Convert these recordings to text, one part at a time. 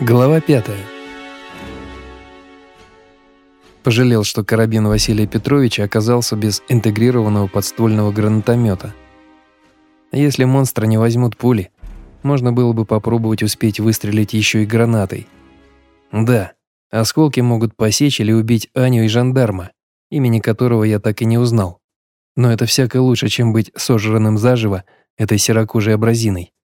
Глава пятая. Пожалел, что карабин Василия Петровича оказался без интегрированного подствольного гранатомета. Если монстра не возьмут пули, можно было бы попробовать успеть выстрелить еще и гранатой. Да, осколки могут посечь или убить Аню и жандарма, имени которого я так и не узнал. Но это всяко лучше, чем быть сожранным заживо этой серокожей абразиной.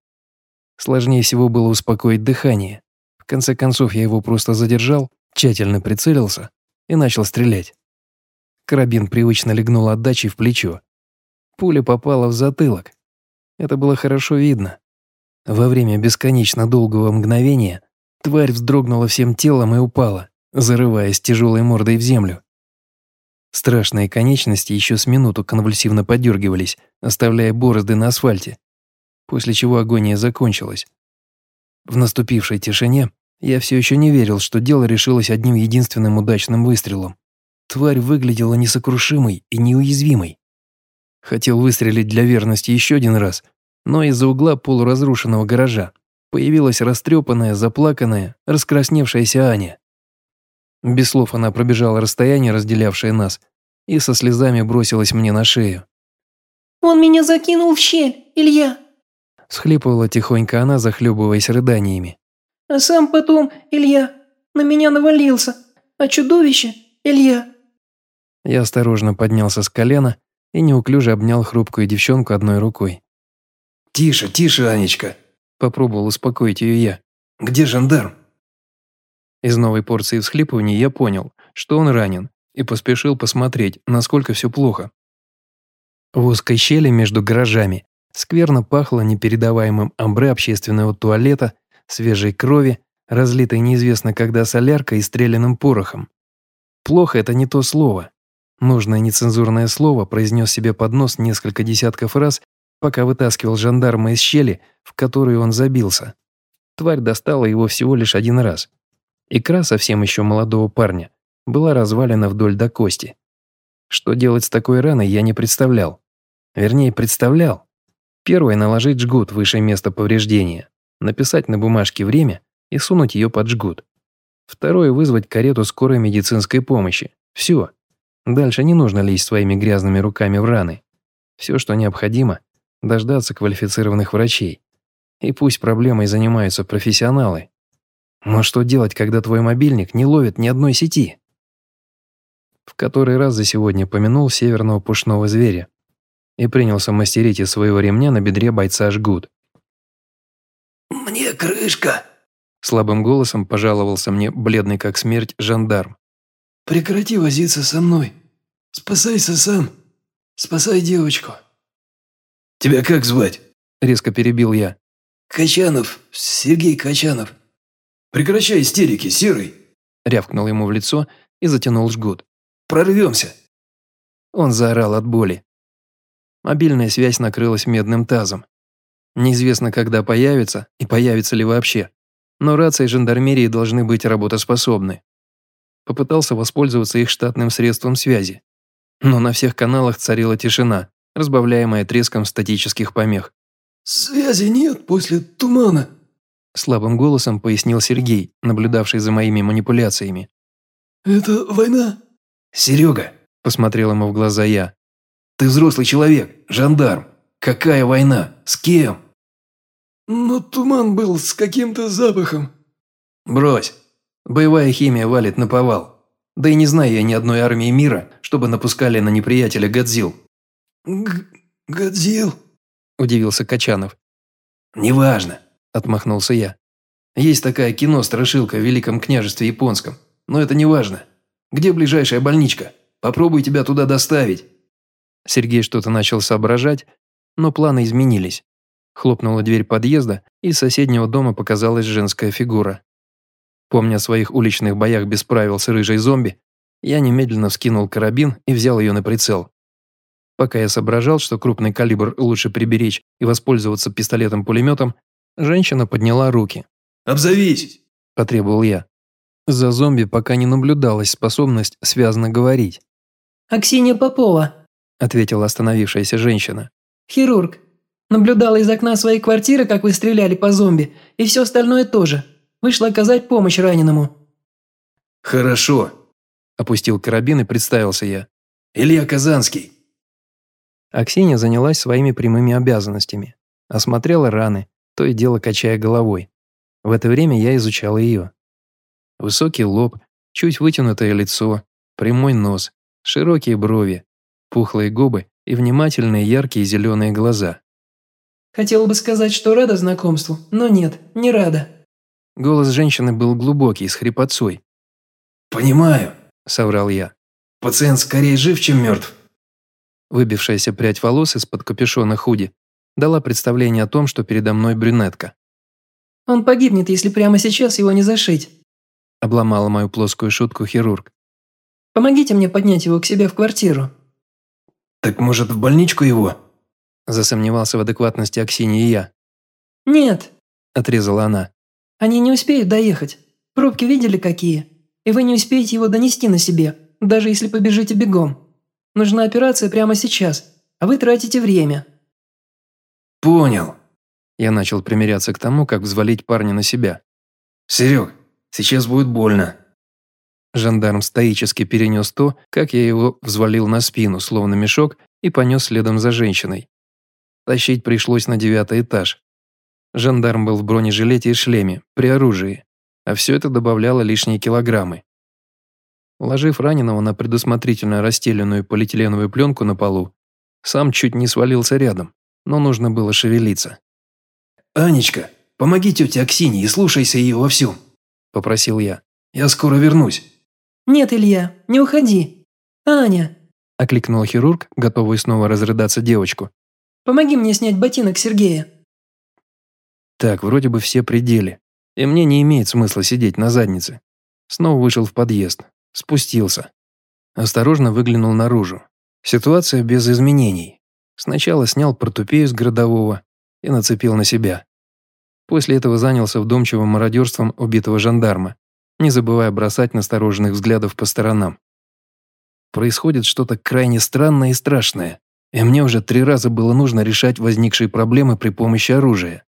Сложнее всего было успокоить дыхание. В конце концов, я его просто задержал, тщательно прицелился и начал стрелять. Карабин привычно легнул отдачей в плечо. Пуля попала в затылок. Это было хорошо видно. Во время бесконечно долгого мгновения тварь вздрогнула всем телом и упала, зарываясь тяжелой мордой в землю. Страшные конечности еще с минуту конвульсивно подергивались, оставляя борозды на асфальте, после чего агония закончилась. В наступившей тишине я все еще не верил, что дело решилось одним единственным удачным выстрелом. Тварь выглядела несокрушимой и неуязвимой. Хотел выстрелить для верности еще один раз, но из-за угла полуразрушенного гаража появилась растрепанная, заплаканная, раскрасневшаяся Аня. Без слов она пробежала расстояние, разделявшее нас, и со слезами бросилась мне на шею. «Он меня закинул в щель, Илья!» Схлипывала тихонько она, захлебываясь рыданиями. «А сам потом, Илья, на меня навалился. А чудовище, Илья...» Я осторожно поднялся с колена и неуклюже обнял хрупкую девчонку одной рукой. «Тише, тише, Анечка!» – попробовал успокоить ее я. «Где жандарм?» Из новой порции всхлипываний я понял, что он ранен, и поспешил посмотреть, насколько все плохо. В узкой щели между гаражами Скверно пахло непередаваемым амбре общественного туалета, свежей крови, разлитой неизвестно когда соляркой и стрелянным порохом. Плохо – это не то слово. Нужное нецензурное слово произнес себе под нос несколько десятков раз, пока вытаскивал жандарма из щели, в которую он забился. Тварь достала его всего лишь один раз. Икра совсем еще молодого парня была развалена вдоль до кости. Что делать с такой раной, я не представлял. Вернее, представлял, Первое – наложить жгут выше места повреждения, написать на бумажке время и сунуть ее под жгут. Второе – вызвать карету скорой медицинской помощи. Все. Дальше не нужно лезть своими грязными руками в раны. Все, что необходимо – дождаться квалифицированных врачей. И пусть проблемой занимаются профессионалы. Но что делать, когда твой мобильник не ловит ни одной сети? В который раз за сегодня помянул северного пушного зверя, и принялся мастерить из своего ремня на бедре бойца жгут. «Мне крышка!» Слабым голосом пожаловался мне бледный как смерть жандарм. «Прекрати возиться со мной. Спасайся сам. Спасай девочку». «Тебя как звать?» Резко перебил я. «Качанов. Сергей Качанов». «Прекращай истерики, Серый!» Рявкнул ему в лицо и затянул жгут. «Прорвемся!» Он заорал от боли. Мобильная связь накрылась медным тазом. Неизвестно, когда появится и появится ли вообще. Но рации жандармерии должны быть работоспособны. Попытался воспользоваться их штатным средством связи. Но на всех каналах царила тишина, разбавляемая треском статических помех. «Связи нет после тумана», – слабым голосом пояснил Сергей, наблюдавший за моими манипуляциями. «Это война?» «Серега», – посмотрел ему в глаза я, ты взрослый человек, жандарм. Какая война? С кем?» «Но туман был с каким-то запахом». «Брось. Боевая химия валит на повал. Да и не знаю я ни одной армии мира, чтобы напускали на неприятеля Годзилл». «Годзилл?» – удивился Качанов. «Неважно», – отмахнулся я. «Есть такая кино-страшилка в Великом княжестве Японском, но это не важно. Где ближайшая больничка? Попробуй тебя туда доставить». Сергей что-то начал соображать, но планы изменились. Хлопнула дверь подъезда, и из соседнего дома показалась женская фигура. Помня о своих уличных боях без правил с рыжей зомби, я немедленно вскинул карабин и взял ее на прицел. Пока я соображал, что крупный калибр лучше приберечь и воспользоваться пистолетом-пулеметом, женщина подняла руки. «Обзовись!» – потребовал я. За зомби пока не наблюдалась способность связно говорить. «Аксинья Попова», – ответила остановившаяся женщина. «Хирург. Наблюдала из окна своей квартиры, как вы стреляли по зомби, и все остальное тоже. Вышла оказать помощь раненому». «Хорошо», – опустил карабин и представился я. «Илья Казанский». Аксинья занялась своими прямыми обязанностями. Осмотрела раны, то и дело качая головой. В это время я изучал ее. Высокий лоб, чуть вытянутое лицо, прямой нос, широкие брови, пухлые губы и внимательные яркие зеленые глаза. «Хотела бы сказать, что рада знакомству, но нет, не рада». Голос женщины был глубокий, с хрипотцой. «Понимаю», – соврал я. «Пациент скорее жив, чем мертв». Выбившаяся прядь волос из-под капюшона худи дала представление о том, что передо мной брюнетка. «Он погибнет, если прямо сейчас его не зашить», – обломала мою плоскую шутку хирург. «Помогите мне поднять его к себе в квартиру». «Так, может, в больничку его?» – засомневался в адекватности Аксиньи и я. «Нет», – отрезала она. «Они не успеют доехать. Пробки видели какие? И вы не успеете его донести на себе, даже если побежите бегом. Нужна операция прямо сейчас, а вы тратите время». «Понял». Я начал примиряться к тому, как взвалить парня на себя. «Серег, сейчас будет больно». Жандарм стоически перенес то, как я его взвалил на спину, словно мешок, и понес следом за женщиной. Тащить пришлось на девятый этаж. Жандарм был в бронежилете и шлеме, при оружии, а все это добавляло лишние килограммы. Уложив раненого на предусмотрительно расстеленную полиэтиленовую пленку на полу, сам чуть не свалился рядом, но нужно было шевелиться. «Анечка, помоги тете Аксине и слушайся ее во всем», – попросил я. «Я скоро вернусь». «Нет, Илья, не уходи. Аня!» – окликнул хирург, готовый снова разрыдаться девочку. «Помоги мне снять ботинок Сергея». Так, вроде бы все пределы, и мне не имеет смысла сидеть на заднице. Снова вышел в подъезд, спустился. Осторожно выглянул наружу. Ситуация без изменений. Сначала снял портупею с городового и нацепил на себя. После этого занялся вдумчивым мародерством убитого жандарма, не забывая бросать настороженных взглядов по сторонам. Происходит что-то крайне странное и страшное, и мне уже три раза было нужно решать возникшие проблемы при помощи оружия.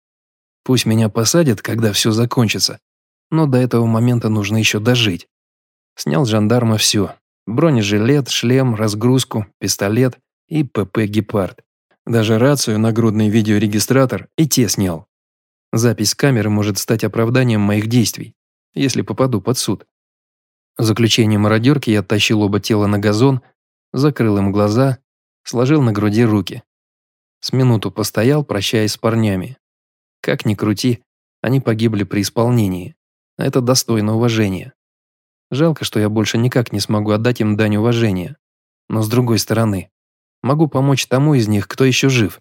Пусть меня посадят, когда все закончится, но до этого момента нужно еще дожить. Снял жандарма все. Бронежилет, шлем, разгрузку, пистолет и ПП «Гепард». Даже рацию, нагрудный видеорегистратор и те снял. Запись камеры может стать оправданием моих действий, если попаду под суд. В заключение мародерки я оттащил оба тела на газон, закрыл им глаза, сложил на груди руки. С минуту постоял, прощаясь с парнями. Как ни крути, они погибли при исполнении. Это достойно уважения. Жалко, что я больше никак не смогу отдать им дань уважения. Но с другой стороны, могу помочь тому из них, кто еще жив.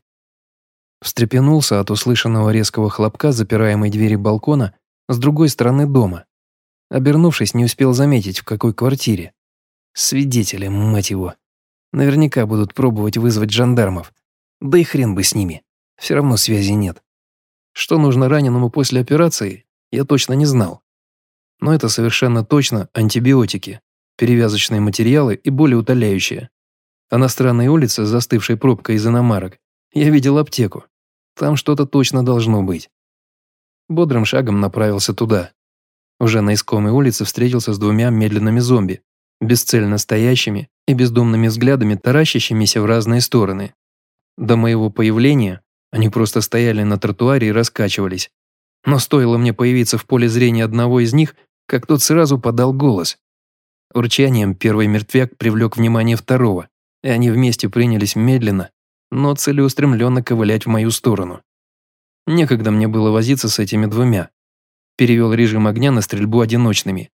Встрепенулся от услышанного резкого хлопка запираемой двери балкона с другой стороны дома. Обернувшись, не успел заметить, в какой квартире. Свидетели, мать его. Наверняка будут пробовать вызвать жандармов. Да и хрен бы с ними. Все равно связи нет. Что нужно раненому после операции, я точно не знал. Но это совершенно точно антибиотики, перевязочные материалы и болеутоляющие. А на странной улице застывшей пробкой из иномарок я видел аптеку. Там что-то точно должно быть. Бодрым шагом направился туда. Уже на искомой улице встретился с двумя медленными зомби, бесцельно стоящими и бездумными взглядами таращащимися в разные стороны. До моего появления они просто стояли на тротуаре и раскачивались. Но стоило мне появиться в поле зрения одного из них, как тот сразу подал голос. Урчанием первый мертвяк привлек внимание второго, и они вместе принялись медленно, но целеустремленно ковылять в мою сторону. Некогда мне было возиться с этими двумя. Перевел режим огня на стрельбу одиночными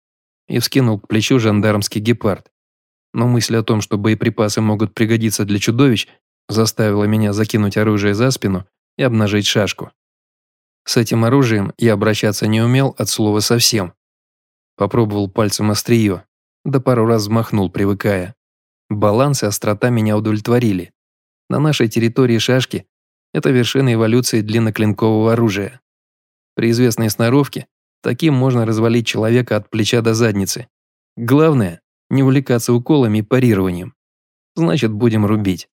и вскинул к плечу жандармский гепард. Но мысль о том, что боеприпасы могут пригодиться для чудовищ, заставила меня закинуть оружие за спину и обнажить шашку. С этим оружием я обращаться не умел от слова совсем. Попробовал пальцем острие, да пару раз взмахнул, привыкая. Баланс и острота меня удовлетворили. На нашей территории шашки – это вершина эволюции длинноклинкового оружия. При известной сноровке таким можно развалить человека от плеча до задницы. Главное – не увлекаться уколами и парированием. Значит, будем рубить.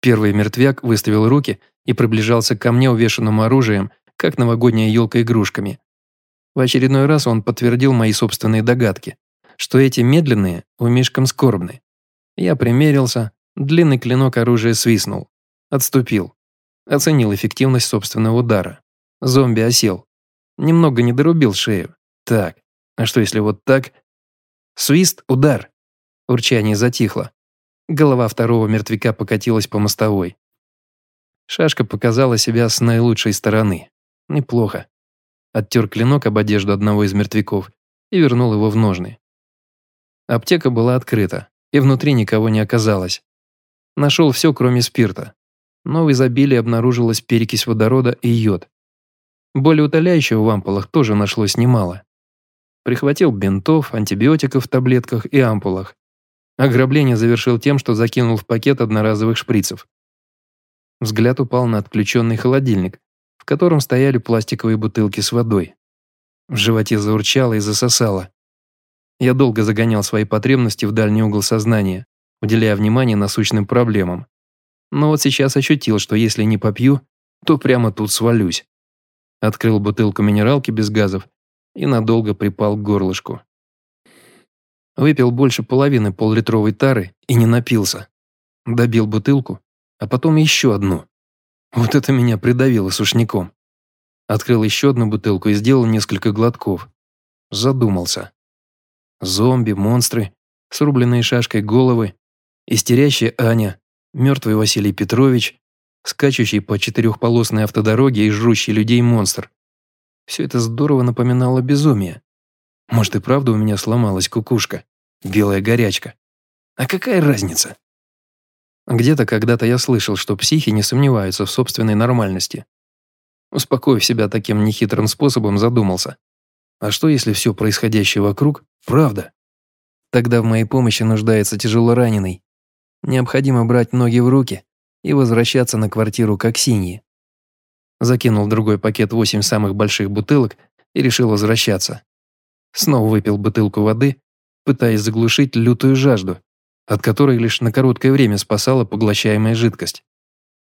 Первый мертвяк выставил руки и приближался ко мне увешанному оружием, как новогодняя елка игрушками. В очередной раз он подтвердил мои собственные догадки, что эти медленные у мишкам скорбны. Я примерился, длинный клинок оружия свистнул. Отступил. Оценил эффективность собственного удара. Зомби осел. Немного не дорубил шею. Так, а что если вот так? Свист, удар. Урчание затихло. Голова второго мертвяка покатилась по мостовой. Шашка показала себя с наилучшей стороны. Неплохо. Оттер клинок об одежду одного из мертвяков и вернул его в ножны. Аптека была открыта, и внутри никого не оказалось. Нашел все, кроме спирта. Но в изобилии обнаружилась перекись водорода и йод. Более утоляющего в ампулах тоже нашлось немало. Прихватил бинтов, антибиотиков в таблетках и ампулах. Ограбление завершил тем, что закинул в пакет одноразовых шприцев. Взгляд упал на отключенный холодильник, в котором стояли пластиковые бутылки с водой. В животе заурчало и засосало. Я долго загонял свои потребности в дальний угол сознания, уделяя внимание насущным проблемам. Но вот сейчас ощутил, что если не попью, то прямо тут свалюсь. Открыл бутылку минералки без газов и надолго припал к горлышку. Выпил больше половины поллитровой тары и не напился. Добил бутылку, а потом еще одну. Вот это меня придавило сушняком. Открыл еще одну бутылку и сделал несколько глотков. Задумался. Зомби, монстры, срубленные шашкой головы, истерящая Аня, мертвый Василий Петрович, скачущий по четырехполосной автодороге и жрущий людей монстр. Все это здорово напоминало безумие. Может и правда у меня сломалась кукушка, белая горячка. А какая разница? Где-то когда-то я слышал, что психи не сомневаются в собственной нормальности. Успокоив себя таким нехитрым способом, задумался. А что, если все происходящее вокруг – правда? Тогда в моей помощи нуждается тяжело раненый. Необходимо брать ноги в руки и возвращаться на квартиру к Аксиньи. Закинул в другой пакет восемь самых больших бутылок и решил возвращаться. Снова выпил бутылку воды, пытаясь заглушить лютую жажду, от которой лишь на короткое время спасала поглощаемая жидкость.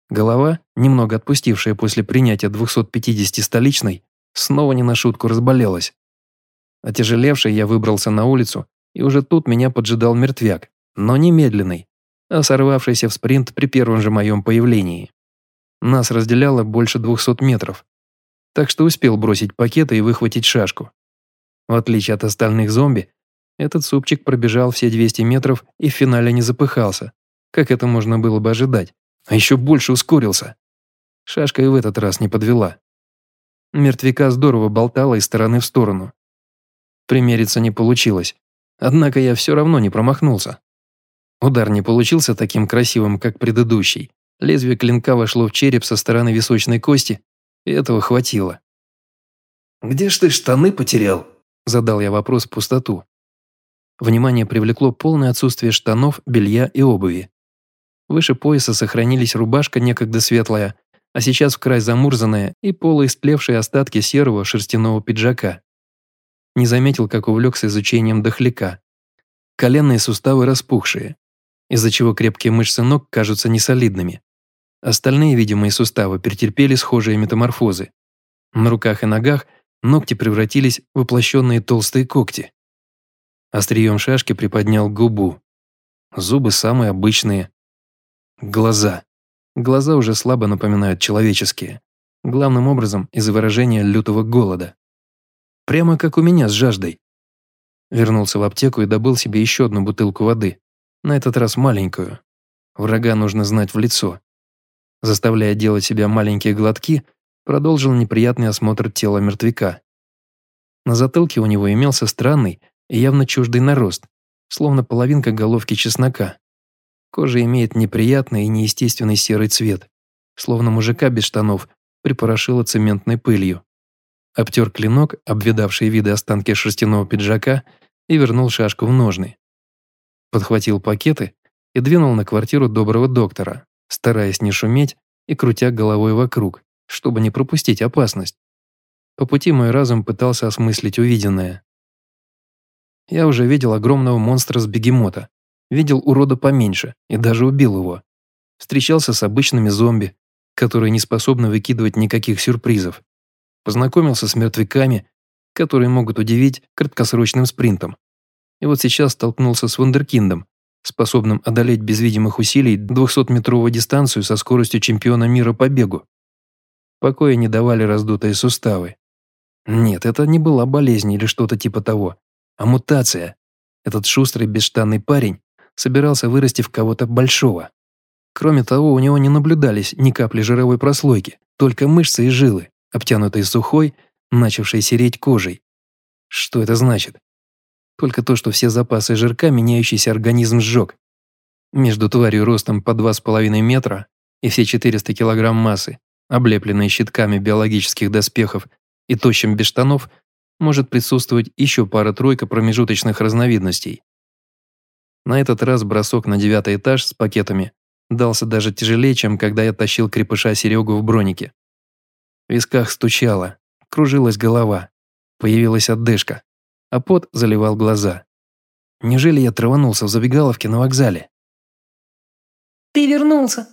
Голова, немного отпустившая после принятия 250 столичной, снова не на шутку разболелась. Отяжелевший я выбрался на улицу, и уже тут меня поджидал мертвяк, но не медленный, а сорвавшийся в спринт при первом же моем появлении. Нас разделяло больше 200 метров, так что успел бросить пакеты и выхватить шашку. В отличие от остальных зомби, этот супчик пробежал все 200 метров и в финале не запыхался, как это можно было бы ожидать, а еще больше ускорился. Шашка и в этот раз не подвела. Мертвяка здорово болтала из стороны в сторону. Примериться не получилось, однако я все равно не промахнулся. Удар не получился таким красивым, как предыдущий. Лезвие клинка вошло в череп со стороны височной кости, и этого хватило. «Где ж ты штаны потерял?» Задал я вопрос в пустоту. Внимание привлекло полное отсутствие штанов, белья и обуви. Выше пояса сохранились рубашка некогда светлая, а сейчас в край замурзанная и полуистлевшие остатки серого шерстяного пиджака. Не заметил, как увлекся изучением дохляка. Коленные суставы распухшие, из-за чего крепкие мышцы ног кажутся несолидными. Остальные видимые суставы претерпели схожие метаморфозы. На руках и ногах ногти превратились в воплощенные толстые когти. Острием шашки приподнял губу. Зубы самые обычные. Глаза. Глаза уже слабо напоминают человеческие. Главным образом из-за выражения лютого голода. Прямо как у меня с жаждой. Вернулся в аптеку и добыл себе еще одну бутылку воды. На этот раз маленькую. Врага нужно знать в лицо. Заставляя делать себя маленькие глотки, продолжил неприятный осмотр тела мертвяка. На затылке у него имелся странный, и явно чуждый нарост, словно половинка головки чеснока. Кожа имеет неприятный и неестественный серый цвет, словно мужика без штанов припорошило цементной пылью. Обтер клинок, обвидавший виды останки шерстяного пиджака, и вернул шашку в ножны. Подхватил пакеты и двинул на квартиру доброго доктора, стараясь не шуметь и крутя головой вокруг, чтобы не пропустить опасность. По пути мой разум пытался осмыслить увиденное. Я уже видел огромного монстра с бегемота, видел урода поменьше и даже убил его. Встречался с обычными зомби, которые не способны выкидывать никаких сюрпризов. Познакомился с мертвяками, которые могут удивить краткосрочным спринтом. И вот сейчас столкнулся с вундеркиндом, способным одолеть без видимых усилий 200-метровую дистанцию со скоростью чемпиона мира по бегу. Покоя не давали раздутые суставы. Нет, это не была болезнь или что-то типа того, а мутация. Этот шустрый бесштанный парень собирался вырасти в кого-то большого. Кроме того, у него не наблюдались ни капли жировой прослойки, только мышцы и жилы, обтянутые сухой, начавшей сереть кожей. Что это значит? Только то, что все запасы жирка меняющийся организм сжег. Между тварью ростом по 2,5 метра и все 400 килограмм массы, облепленные щитками биологических доспехов и тощим без штанов, может присутствовать еще пара-тройка промежуточных разновидностей. На этот раз бросок на девятый этаж с пакетами дался даже тяжелее, чем когда я тащил крепыша Серегу в бронике. В висках стучало, кружилась голова, появилась отдышка а пот заливал глаза. Неужели я траванулся в забегаловке на вокзале? «Ты вернулся!»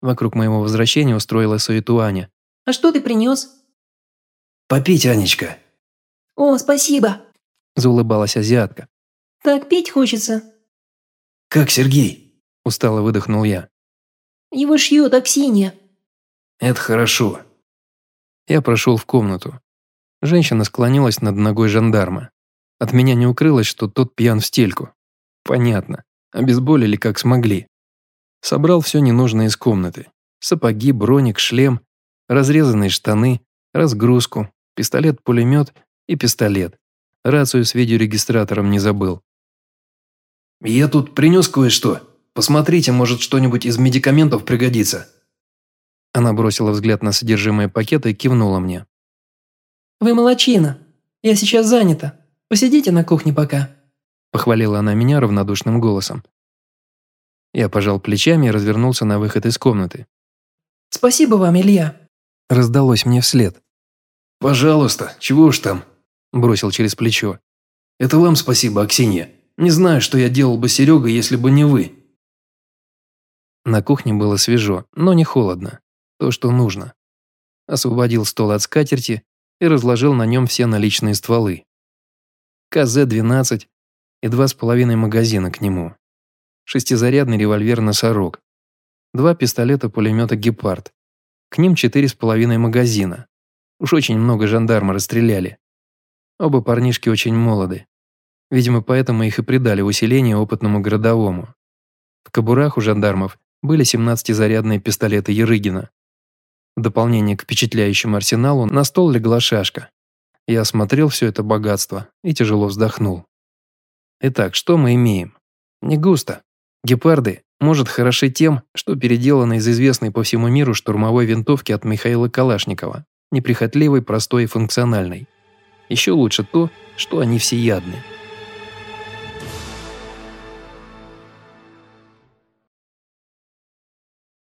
Вокруг моего возвращения устроила суету Аня. «А что ты принес?» «Попить, Анечка». «О, спасибо!» Заулыбалась азиатка. «Так пить хочется». «Как Сергей?» Устало выдохнул я. «Его шьет Аксинья». «Это хорошо». Я прошел в комнату. Женщина склонилась над ногой жандарма. От меня не укрылось, что тот пьян в стельку. Понятно. Обезболили как смогли. Собрал все ненужное из комнаты. Сапоги, броник, шлем, разрезанные штаны, разгрузку, пистолет-пулемет и пистолет. Рацию с видеорегистратором не забыл. «Я тут принес кое-что. Посмотрите, может, что-нибудь из медикаментов пригодится». Она бросила взгляд на содержимое пакета и кивнула мне. «Вы молочина. Я сейчас занята. Посидите на кухне пока», – похвалила она меня равнодушным голосом. Я пожал плечами и развернулся на выход из комнаты. «Спасибо вам, Илья», – раздалось мне вслед. «Пожалуйста, чего уж там», – бросил через плечо. «Это вам спасибо, Аксинья. Не знаю, что я делал бы Серега, если бы не вы». На кухне было свежо, но не холодно. То, что нужно. Освободил стол от скатерти и разложил на нем все наличные стволы. КЗ-12 и два с половиной магазина к нему. Шестизарядный револьвер «Носорог». Два пистолета-пулемета «Гепард». К ним четыре с половиной магазина. Уж очень много жандарма расстреляли. Оба парнишки очень молоды. Видимо, поэтому их и придали усиление опытному городовому. В кобурах у жандармов были 17-зарядные пистолеты Ерыгина. В дополнение к впечатляющему арсеналу на стол легла шашка, я осмотрел все это богатство и тяжело вздохнул. Итак, что мы имеем? Не густо. Гепарды может хороши тем, что переделаны из известной по всему миру штурмовой винтовки от Михаила Калашникова, неприхотливой, простой и функциональной. Еще лучше то, что они всеядны.